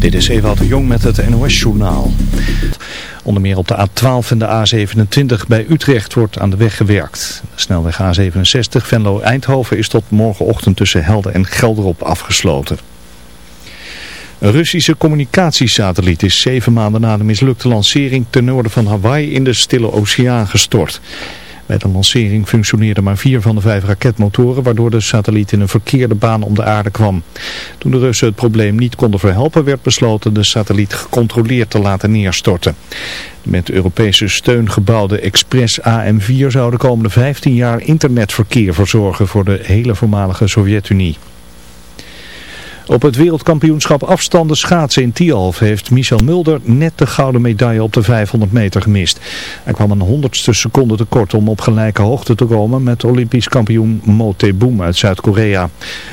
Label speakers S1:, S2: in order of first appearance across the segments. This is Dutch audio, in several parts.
S1: Dit is Ewout de Jong met het NOS-journaal. Onder meer op de A12 en de A27 bij Utrecht wordt aan de weg gewerkt. De snelweg A67 Venlo-Eindhoven is tot morgenochtend tussen Helden en Gelderop afgesloten. Een Russische communicatiesatelliet is zeven maanden na de mislukte lancering ten noorden van Hawaii in de Stille Oceaan gestort. Bij de lancering functioneerden maar vier van de vijf raketmotoren, waardoor de satelliet in een verkeerde baan om de aarde kwam. Toen de Russen het probleem niet konden verhelpen, werd besloten de satelliet gecontroleerd te laten neerstorten. De met Europese steun gebouwde Express AM4 zou de komende 15 jaar internetverkeer verzorgen voor de hele voormalige Sovjet-Unie. Op het wereldkampioenschap afstanden schaatsen in Tialf heeft Michel Mulder net de gouden medaille op de 500 meter gemist. Hij kwam een honderdste seconde tekort om op gelijke hoogte te komen met Olympisch kampioen Mo Tae-boom uit Zuid-Korea.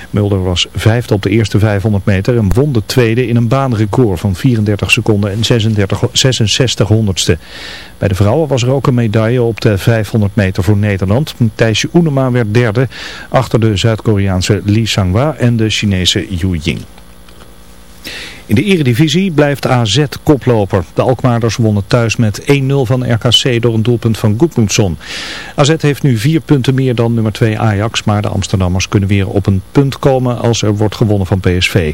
S1: Mulder was vijfde op de eerste 500 meter en won de tweede in een baanrecord van 34 seconden en 36, 66 honderdste. Bij de vrouwen was er ook een medaille op de 500 meter voor Nederland. Thijsje Oenema werd derde achter de Zuid-Koreaanse Lee Sang-wa en de Chinese Yu In de eredivisie blijft AZ koploper. De Alkmaarders wonnen thuis met 1-0 van RKC door een doelpunt van Goedmoedson. AZ heeft nu vier punten meer dan nummer 2 Ajax, maar de Amsterdammers kunnen weer op een punt komen als er wordt gewonnen van PSV.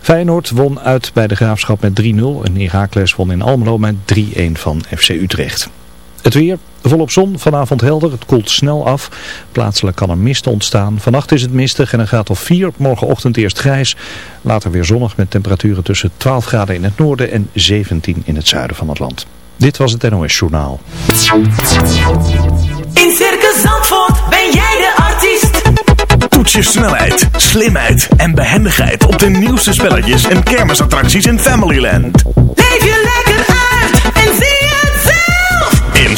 S1: Feyenoord won uit bij de Graafschap met 3-0 en Heracles won in Almelo met 3-1 van FC Utrecht. Het weer, volop zon, vanavond helder, het koelt snel af. Plaatselijk kan er mist ontstaan. Vannacht is het mistig en een graad of 4, morgenochtend eerst grijs. Later weer zonnig met temperaturen tussen 12 graden in het noorden en 17 in het zuiden van het land. Dit was het NOS Journaal.
S2: In Circus Zandvoort ben jij de artiest.
S3: Toets je snelheid, slimheid en behendigheid op de nieuwste spelletjes en kermisattracties in Familyland.
S2: Leef je lekker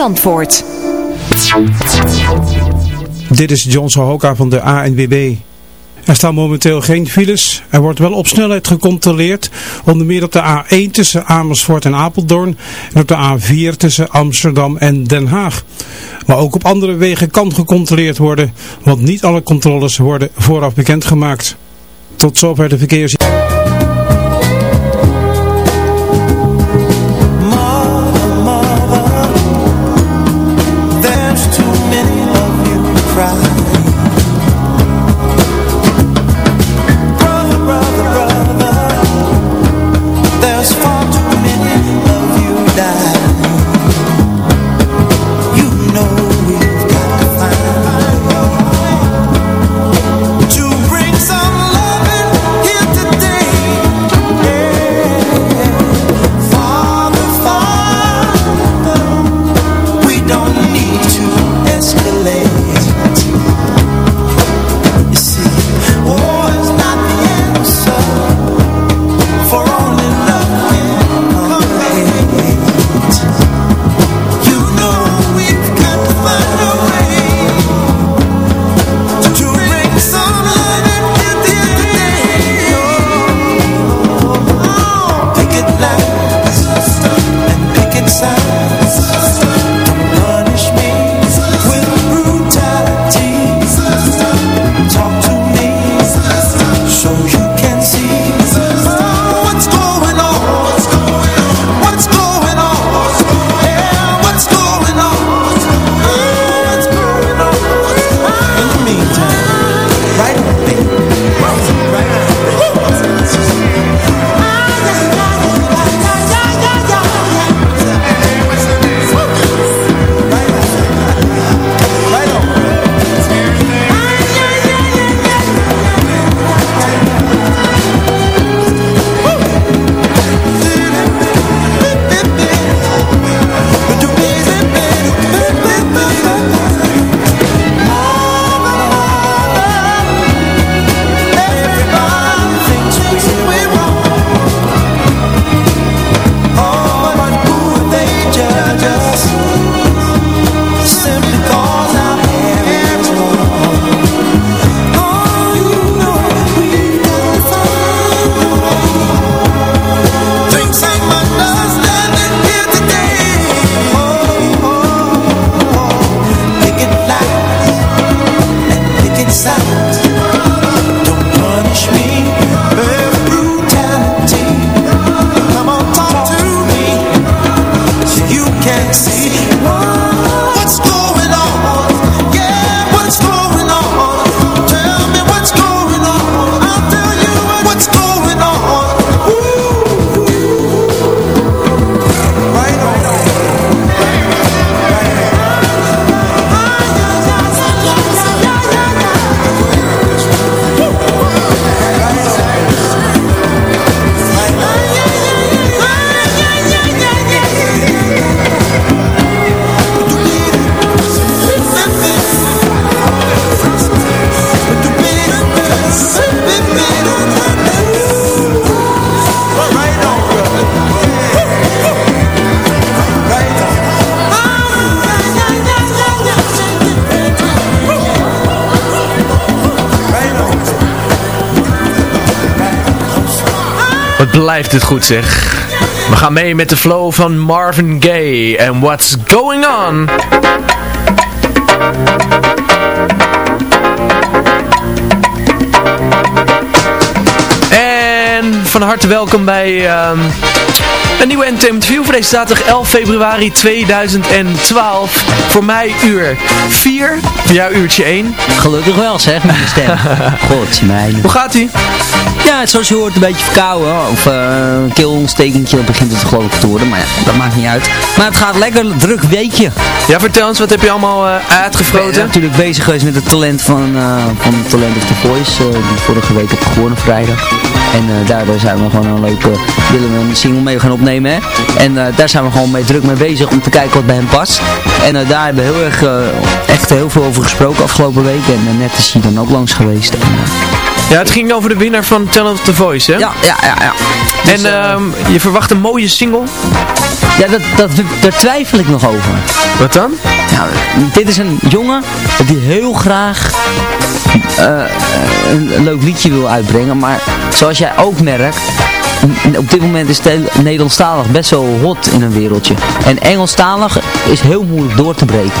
S4: Zandvoort.
S5: Dit is John Sohoka van de ANWB. Er staan momenteel geen files. Er wordt wel op snelheid gecontroleerd. Onder meer op de A1 tussen Amersfoort en Apeldoorn. En op de A4 tussen Amsterdam en Den Haag. Maar ook op andere wegen kan gecontroleerd worden. Want niet alle controles worden vooraf bekendgemaakt. Tot zover de verkeers...
S6: blijft dit goed zeg. We gaan mee met de flow van Marvin Gaye en What's Going On. En van harte welkom bij ehm, een nieuwe Entertainment View voor deze zaterdag 11 februari 2012. Voor mij uur 4, voor jou uurtje 1.
S7: Gelukkig wel zeg, je stem. God, mij.
S6: Hoe gaat ie?
S7: Ja, zoals je hoort, een beetje verkouden. Of eh, een keelontstekentje, dat begint het geloof ik te worden. Maar ja, dat maakt niet uit. Maar het gaat lekker, druk weekje.
S6: Ja, vertel eens, wat heb je allemaal eh,
S7: Ik ben
S6: uitgefroten?
S7: natuurlijk bezig geweest met het talent van, eh van Talent of the Voice. die vorige week heb gewonnen vrijdag. En eh, daardoor zijn we gewoon een leuke, willen we een single mee gaan opnemen. Hè? En eh, daar zijn we gewoon mee druk mee bezig om te kijken wat bij hem past. En eh, daar hebben we heel erg, echt heel veel over gesproken afgelopen week. En net is hij dan ook langs geweest. En,
S6: Ja, het ging over de winnaar van Talent of the Voice, hè?
S7: ja, ja, ja, ja. Dus,
S6: En
S7: eh,
S6: ehm, je verwacht een mooie single.
S7: ja, dat, dat, daar twijfel ik nog over.
S6: Wat dan?
S7: Nou, dit is een jongen die heel graag een, een leuk liedje wil uitbrengen. Maar zoals jij ook merkt, op dit moment is Nederlandstalig best wel hot in een wereldje. En Engelstalig is heel moeilijk door te breken.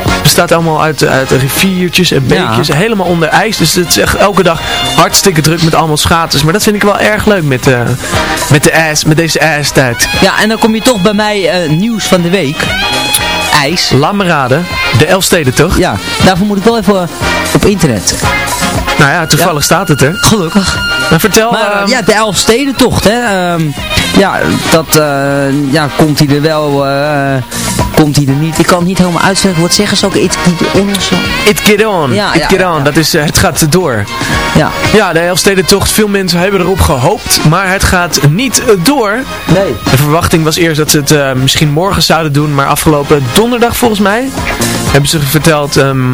S6: bestaat allemaal uit, uit riviertjes en
S7: Ja.
S6: beekjes. Helemaal onder ijs. Dus het is echt elke dag hartstikke druk met allemaal schaatsers. Maar dat vind ik wel erg leuk met, eh, met, de ijs, met deze ijstijd.
S7: Ja, en dan kom je toch bij mij eh, nieuws van de week. IJs.
S6: Laat me raden. De Elfsteden toch?
S7: Ja, daarvoor moet ik wel even op internet.
S6: Nou ja, toevallig staat het er.
S7: Gelukkig.
S6: Maar vertel...
S7: Maar
S6: ehm,
S7: ja, de Elfstedentocht, hè. ehm, ja, dat eh, ja, komt hij er wel, eh, komt hij er niet. Ik kan het niet helemaal uitspreken. Wat zeggen ze ook? It, Engels?
S6: It get on.
S7: Ja,
S6: It
S7: ja,
S6: get on.
S7: ja.
S6: Dat is, eh, het gaat door.
S7: Ja.
S6: Ja, de Elfstedentocht. Veel mensen hebben erop gehoopt. Maar het gaat niet door.
S7: Nee.
S6: De verwachting was eerst dat ze het misschien morgen zouden doen. Maar afgelopen donderdag volgens mij hebben ze verteld ehm,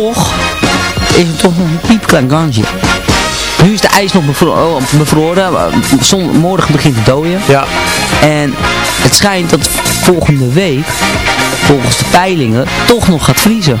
S7: toch is het toch nog een piepklein kansje. Nu is de ijs nog bevro oh, bevroren. Zon, morgen begint het dooien.
S6: Ja.
S7: En het schijnt dat volgende week, volgens de peilingen, toch nog gaat vriezen.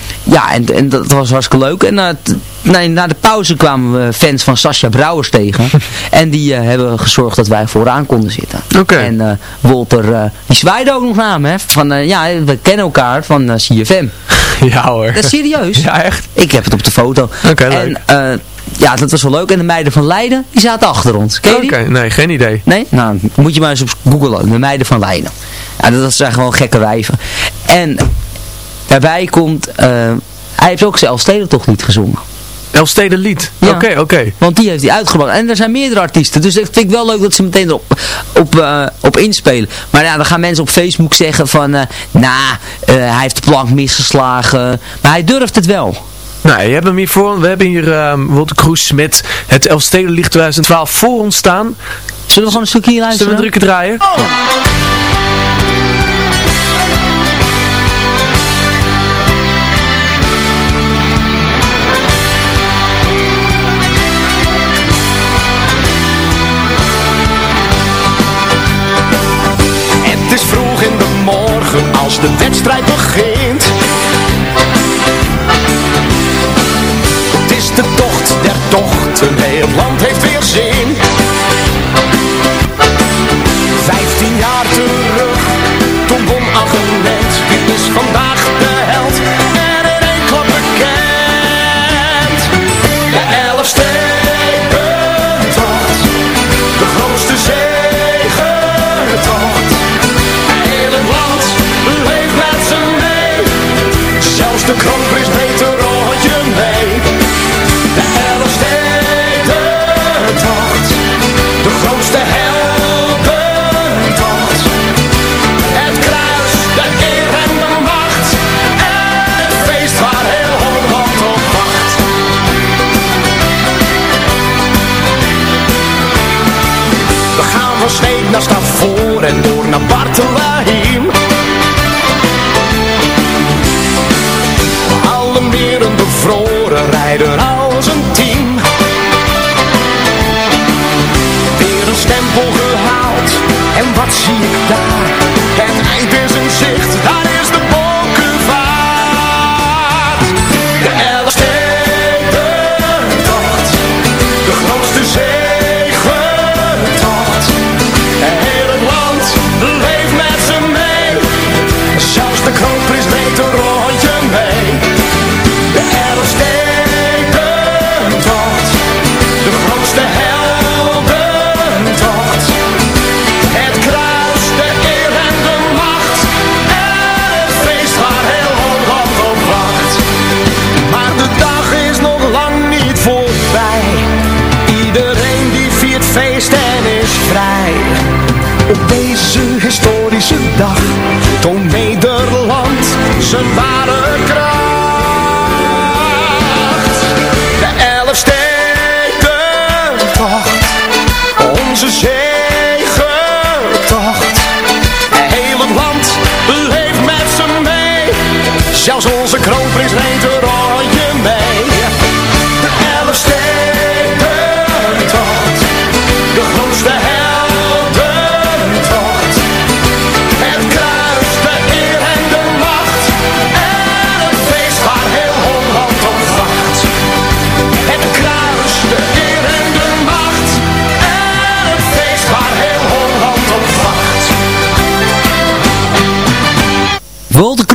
S7: ja, en, en dat was hartstikke leuk. En eh, t- nee, na de pauze kwamen we fans van Sascha Brouwers tegen. en die eh, hebben gezorgd dat wij vooraan konden zitten. En eh, Wolter, eh, die zwaaide ook nog naar me. Hè, van, eh, ja, we kennen elkaar van eh, CFM.
S6: Ja hoor.
S7: Dat is serieus.
S6: Ja, echt?
S7: Ik heb het op de foto.
S6: Oké, leuk.
S7: En eh, ja, dat was wel leuk. En de meiden van Leiden, die zaten achter ons.
S6: Oké, nee, geen idee.
S7: Nee? Nou, moet je maar eens op googlen. De meiden van Leiden. Ja, dat zijn gewoon gekke wijven. En daarbij komt... eh, hij heeft ook zelf toch niet gezongen.
S6: Elfsteden lied.
S7: Ja.
S6: Oké, oké.
S7: Want die heeft hij uitgebracht. En er zijn meerdere artiesten. Dus dat vind ik wel leuk dat ze meteen erop op, eh, op inspelen. Maar ja, dan gaan mensen op Facebook zeggen van... eh nou, eh, hij heeft de plank misgeslagen. Maar hij durft het wel.
S6: Nou, je hebt hem hier voor, we hebben hier Wolter Kroes met het Elfsteden lied 2012 voor ons staan.
S7: Zullen we gewoon een stukje hier
S6: Zullen
S7: luisteren?
S6: we drukken draaien?
S8: Het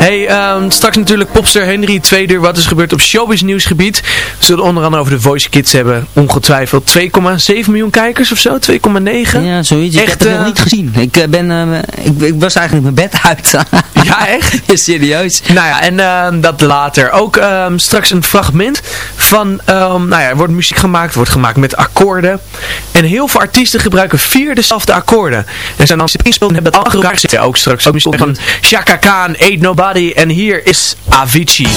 S6: Hey, ehm, straks natuurlijk popster Henry tweede uur. Wat is gebeurd op showbiz nieuwsgebied. We zullen onder andere over de Voice Kids hebben. Ongetwijfeld 2,7 miljoen kijkers of zo. 2,9.
S7: Ja, zoiets. ik
S6: Echt,
S7: heb het
S6: eh,
S7: nog niet gezien. Ik, eh, ben, eh, ik, ik was eigenlijk mijn bed uit.
S6: Ja, echt?
S7: Ja, serieus.
S6: Nou ja, en ehm, dat later. Ook ehm, straks een fragment van, ehm, nou ja, er wordt muziek gemaakt, wordt gemaakt met akkoorden. En heel veel artiesten gebruiken vier dezelfde akkoorden. En zijn dan ingespeeld en hebben het al achter elkaar zitten. Ook straks ook muziek van Chaka Khan, Ain't Nobody. En hier is Avicii.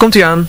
S6: komt hij aan.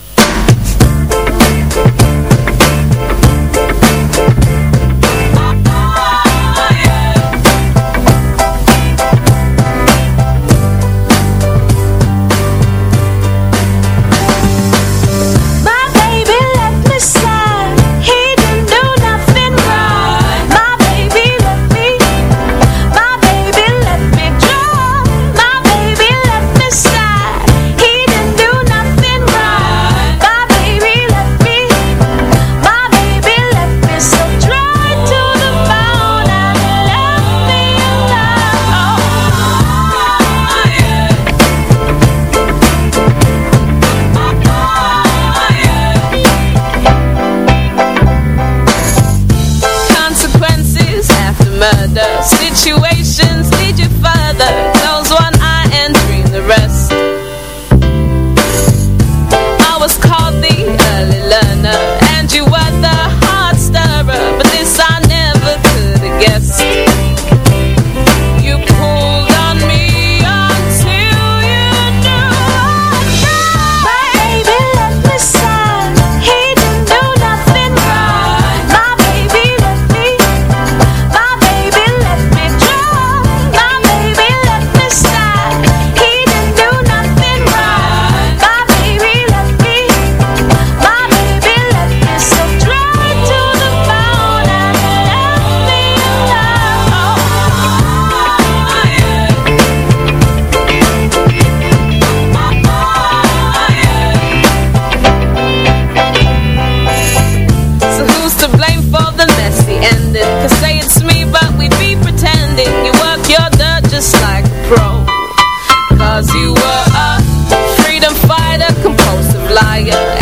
S9: freedom fighter, compulsive liar.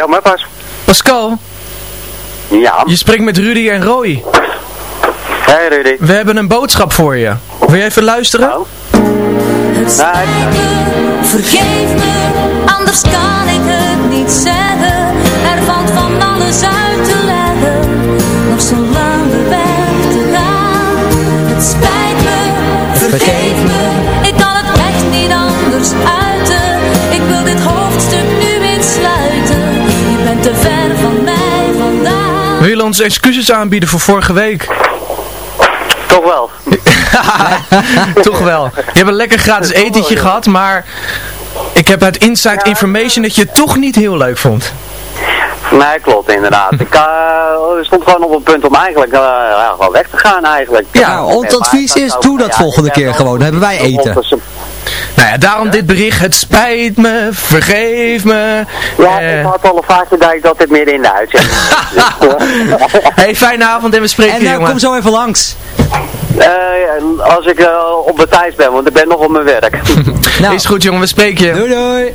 S10: Ja, maar pas.
S6: Pascal,
S10: Ja.
S6: je spreekt met Rudy en Roy.
S10: Hey Rudy.
S6: We hebben een boodschap voor je. Wil je even luisteren?
S10: Oh.
S4: Het spijt me, vergeef me, anders kan ik het niet zeggen.
S6: Onze excuses aanbieden voor vorige week.
S10: Toch wel.
S6: Toch wel. Je hebt een lekker gratis etentje gehad, maar ik heb uit inside information dat je het toch niet heel leuk vond.
S10: Nee, klopt inderdaad. ik eh, stond gewoon op het punt om eigenlijk eh, ja, gewoon weg te gaan eigenlijk.
S11: Ja, ons advies is, doe dat volgende keer gewoon. Dan hebben wij eten.
S6: Nou ja, daarom dit bericht. Het spijt me, vergeef me.
S10: Ja,
S6: Eh,
S10: ik had al een vaakje dat ik dat dit midden in de uitzending.
S6: hey, fijne avond en we spreken
S11: En
S6: je,
S11: nou,
S6: jongen.
S11: kom zo even langs.
S10: Eh, als ik op mijn tijd ben, want ik ben nog op mijn werk.
S11: Nou,
S6: Is goed jongen, we spreken je.
S11: doei doei.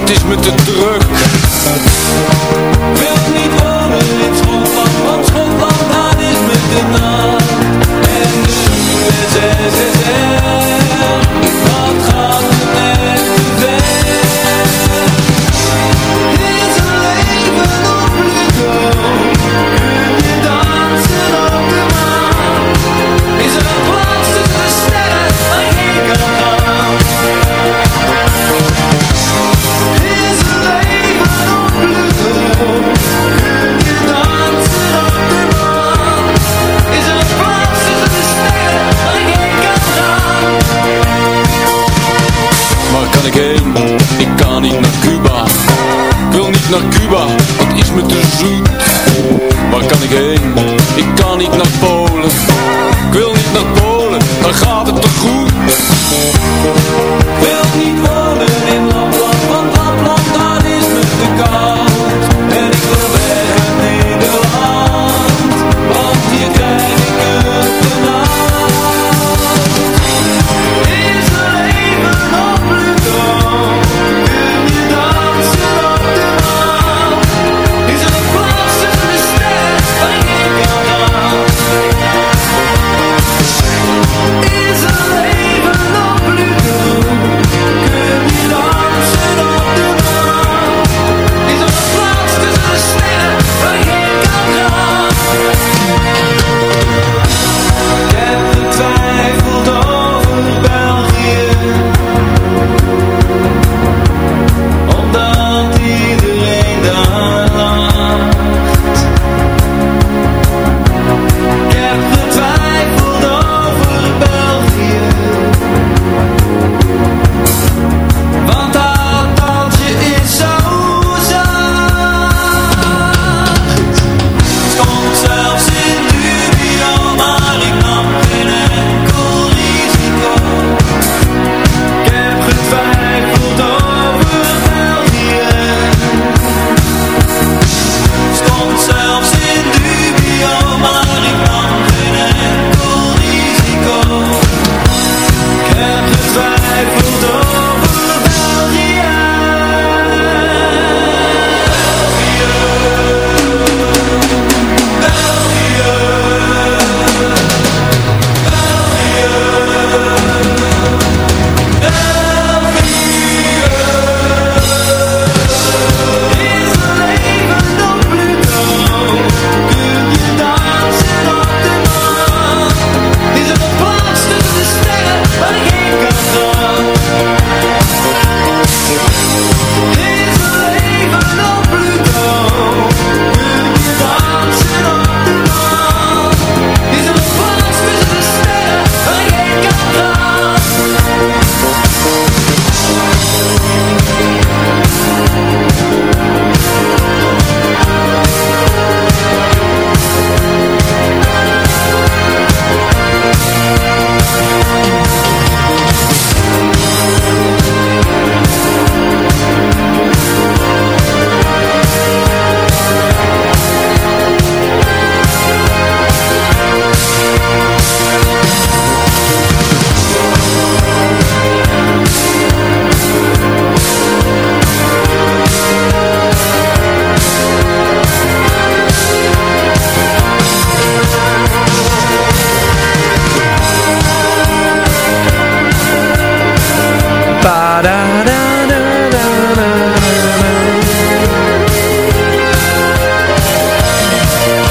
S12: dat is met de. doen.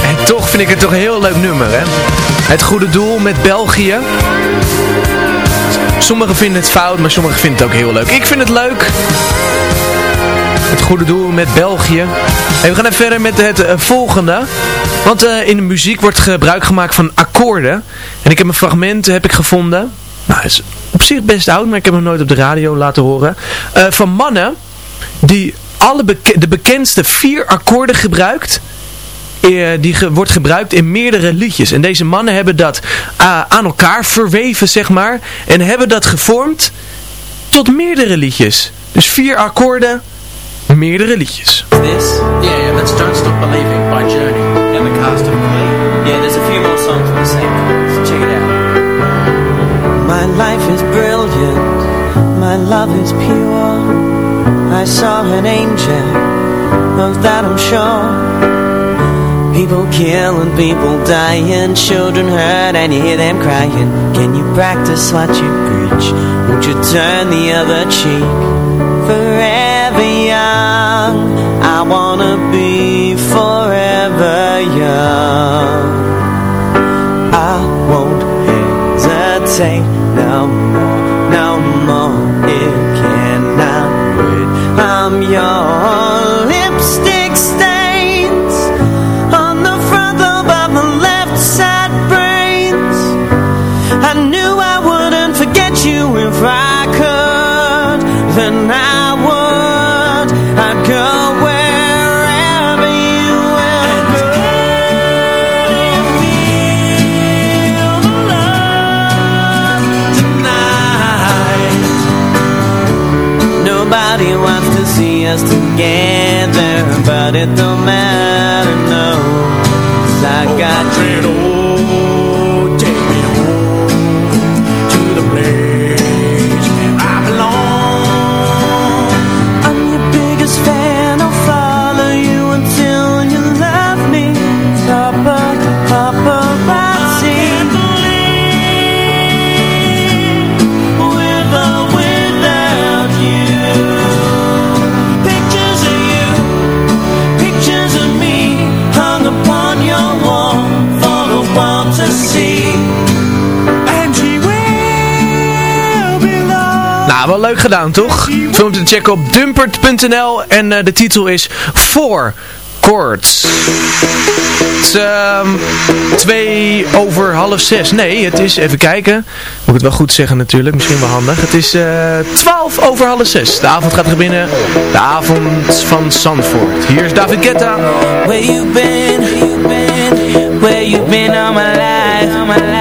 S12: En
S6: toch vind ik het toch een heel leuk nummer, hè? Het goede doel met België. Sommigen vinden het fout, maar sommigen vinden het ook heel leuk. Ik vind het leuk. Het goede doel met België. En we gaan even verder met het eh, volgende. Want eh, in de muziek wordt gebruik gemaakt van akkoorden. En ik heb een fragment heb ik gevonden. Nou, is op zich best oud, maar ik heb hem nooit op de radio laten horen. Eh, van mannen die alle beke- de bekendste vier akkoorden gebruikt. eh, die ge- wordt gebruikt in meerdere liedjes. En deze mannen hebben dat eh, aan elkaar verweven, zeg maar. En hebben dat gevormd tot meerdere liedjes. Dus vier akkoorden, meerdere liedjes.
S13: This? Yeah, yeah, that's Don't Stop Believing by Journey and the cast of Glee. Yeah, there's a few more songs with the same
S14: life is brilliant, my love is pure. I saw an angel, of that I'm sure. People kill and people dying, children hurt and you hear them crying. Can you practice what you preach? Won't you turn the other cheek? Forever young, I wanna be forever young. I won't hesitate
S6: gedaan, toch? Film te checken op dumpert.nl en eh, de titel is Four Chords. Het is ehm, twee over half zes. Nee, het is, even kijken. Moet ik het wel goed zeggen natuurlijk, misschien wel handig. Het is eh, twaalf over half zes. De avond gaat beginnen. De avond van Zandvoort. Hier is David Guetta.
S14: Where you been? Where you been my life? My.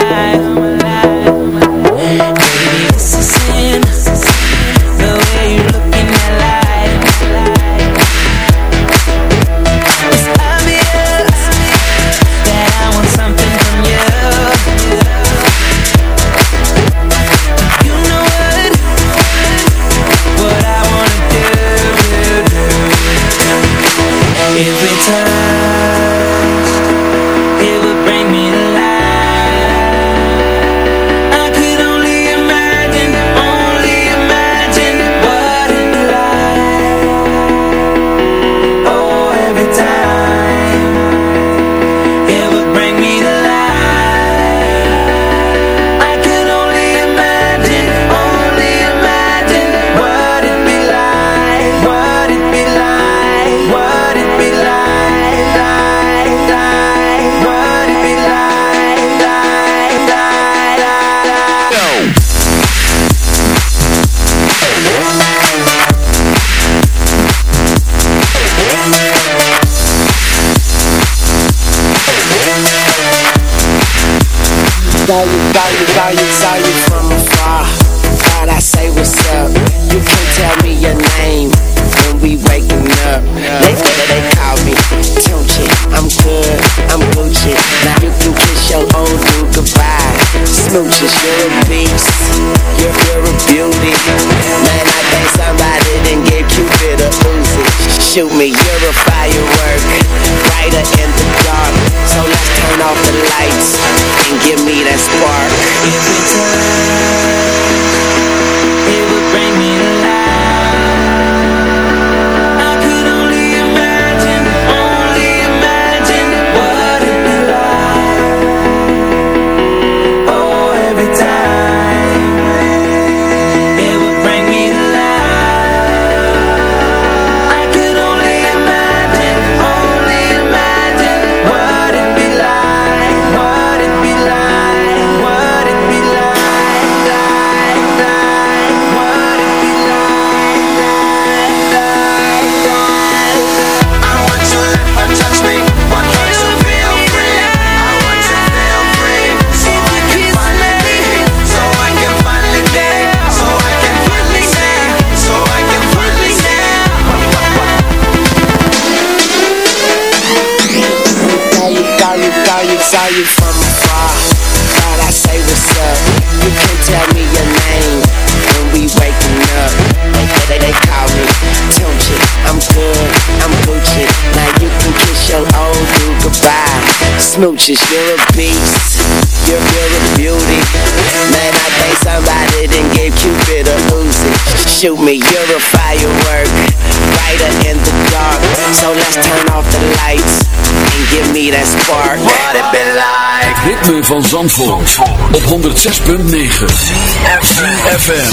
S15: Smooches. You're a beast. You're real with beauty. Man, I think somebody done gave Cupid a Uzi. Shoot me, you're a firework. Brighter in the dark. So let's turn off the lights and give me that spark. What it been like?
S16: Ritme van Zandvoort, op 106.9 FM.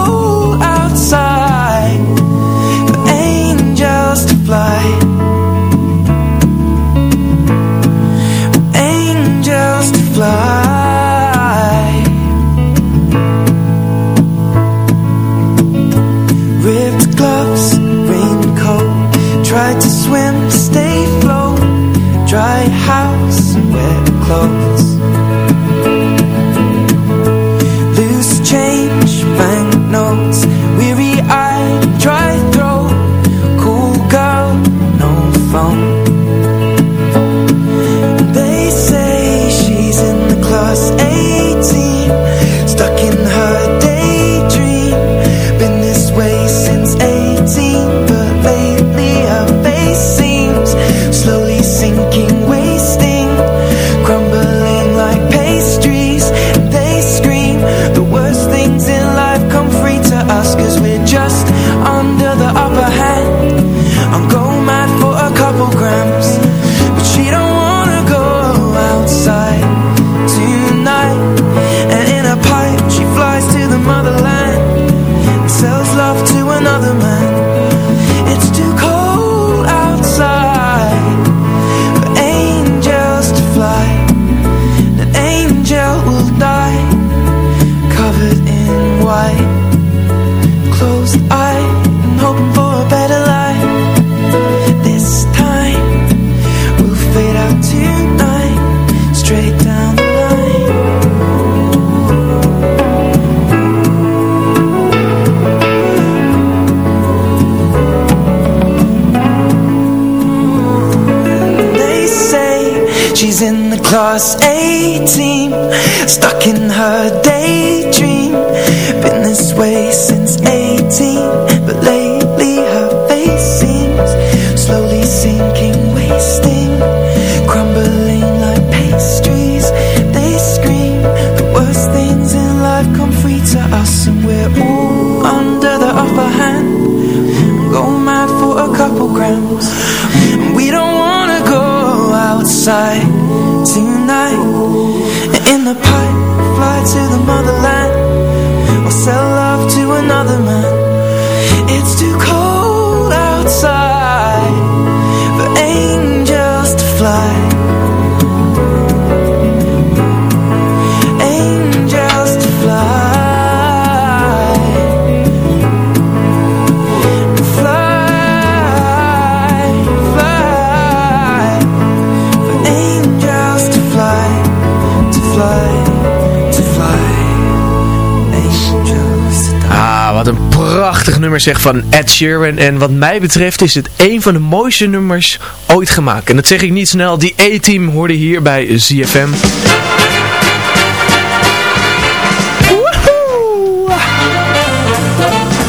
S6: nummer zeg van Ed Sheeran. En wat mij betreft is het een van de mooiste nummers ooit gemaakt. En dat zeg ik niet snel. Die A-team hoorde hier bij ZFM.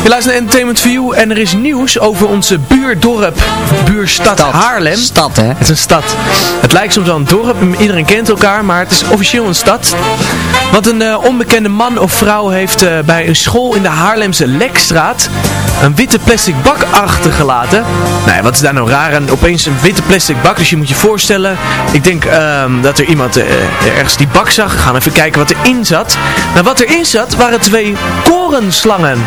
S6: Je luistert naar Entertainment View en er is nieuws over onze buurdorp, buurstad Haarlem.
S7: Stad, hè?
S6: Het is een stad. Het lijkt soms wel een dorp, iedereen kent elkaar, maar het is officieel een stad. Want een eh, onbekende man of vrouw heeft eh, bij een school in de Haarlemse Lekstraat een witte plastic bak achtergelaten. Nou ja, wat is daar nou raar aan? Opeens een witte plastic bak, dus je moet je voorstellen, ik denk ehm, dat er iemand eh, ergens die bak zag. We gaan even kijken wat erin zat. Nou, wat erin zat waren twee korenslangen.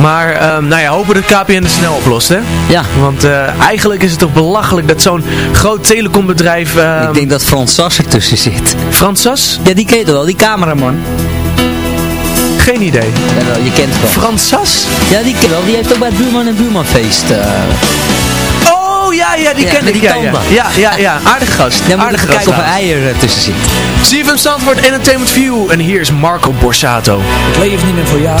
S6: Maar, ehm, nou ja, hopen dat KPN het snel oplost, hè?
S7: Ja.
S6: Want eh, eigenlijk is het toch belachelijk dat zo'n groot telecombedrijf... ehm,
S7: ik denk dat Frans Sas ertussen zit.
S6: Frans Sas?
S7: Ja, die ken je toch wel, die cameraman.
S6: Geen idee.
S7: Ja, wel, je kent het wel.
S6: Frans Sas?
S7: Ja, die ken je wel. Die heeft ook bij het buurman en buurmanfeest. eh
S6: Oh, ja, ja, die
S7: Ja,
S6: ken ik.
S7: die
S6: Ja, ja.
S7: tanden.
S6: ja, ja, ja. Aardige gast.
S7: Je
S6: Aardige
S7: even kijken of er
S6: gast.
S7: eier eh, tussen zit.
S6: CFM Zandvoort Entertainment View. En hier is Marco Borsato.
S17: Ik leef niet meer voor jou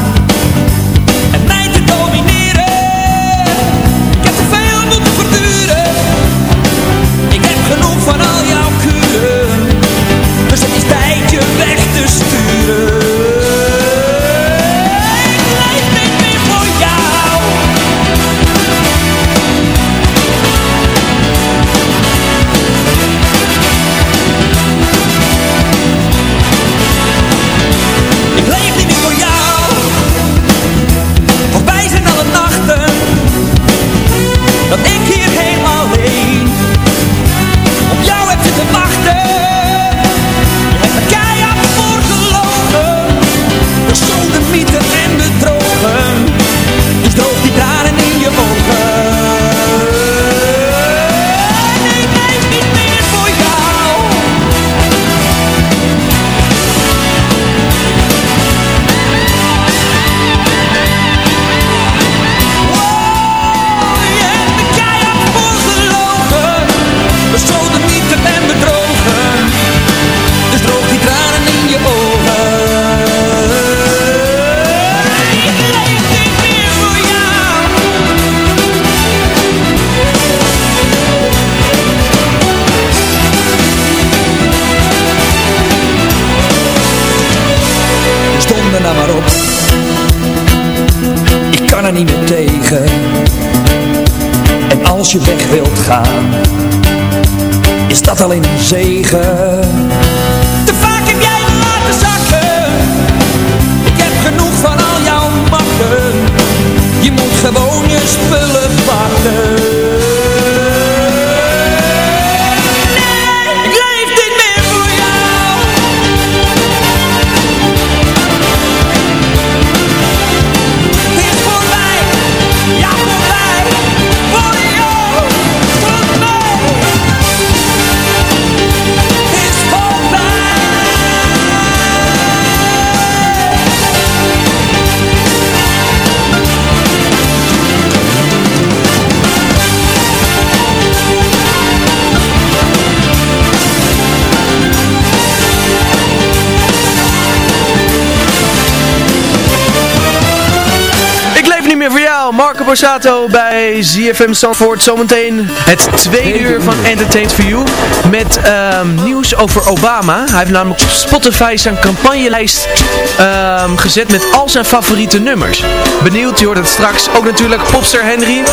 S17: alleen een zegen
S18: Borsato bij ZFM Zandvoort. Zometeen het tweede uur van Entertainment for You. Met ehm, nieuws over Obama. Hij heeft namelijk op Spotify zijn campagnelijst ehm, gezet met al zijn favoriete nummers. Benieuwd, je hoort het straks. Ook natuurlijk popster Henry.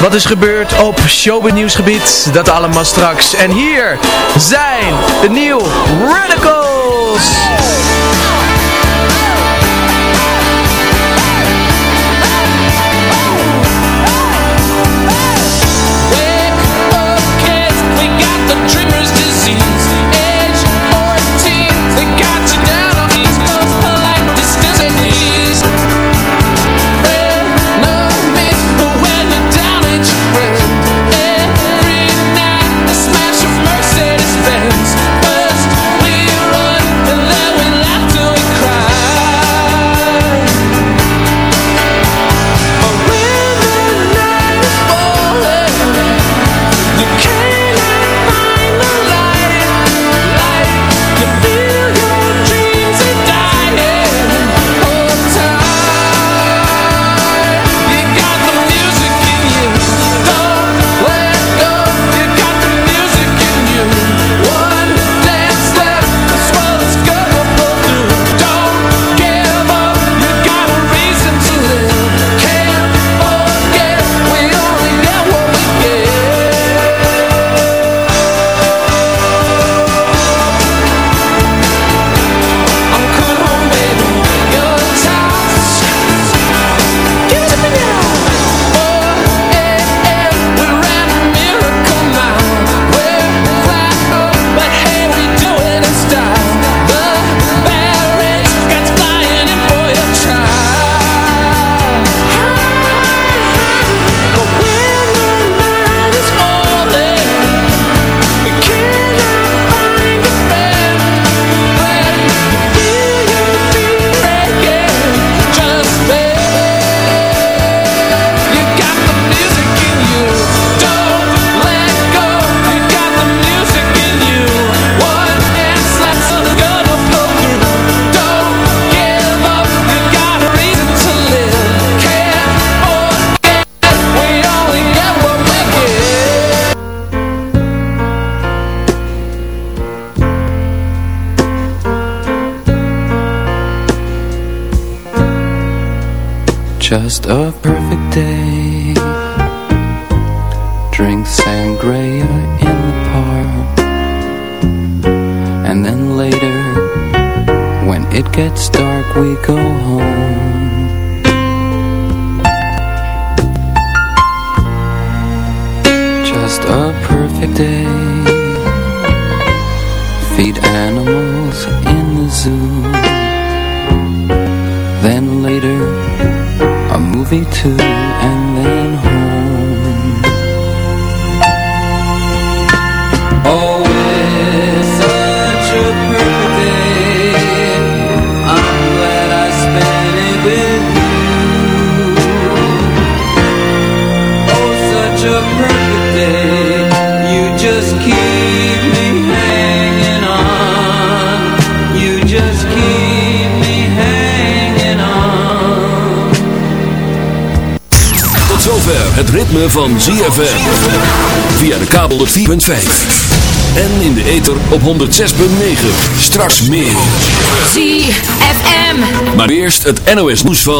S18: Wat is gebeurd op showbiznieuwsgebied? Dat allemaal straks. En hier zijn de nieuwe Radicals.
S16: 106.9. Straks meer.
S2: ZFM.
S16: Maar eerst het NOS nieuws van...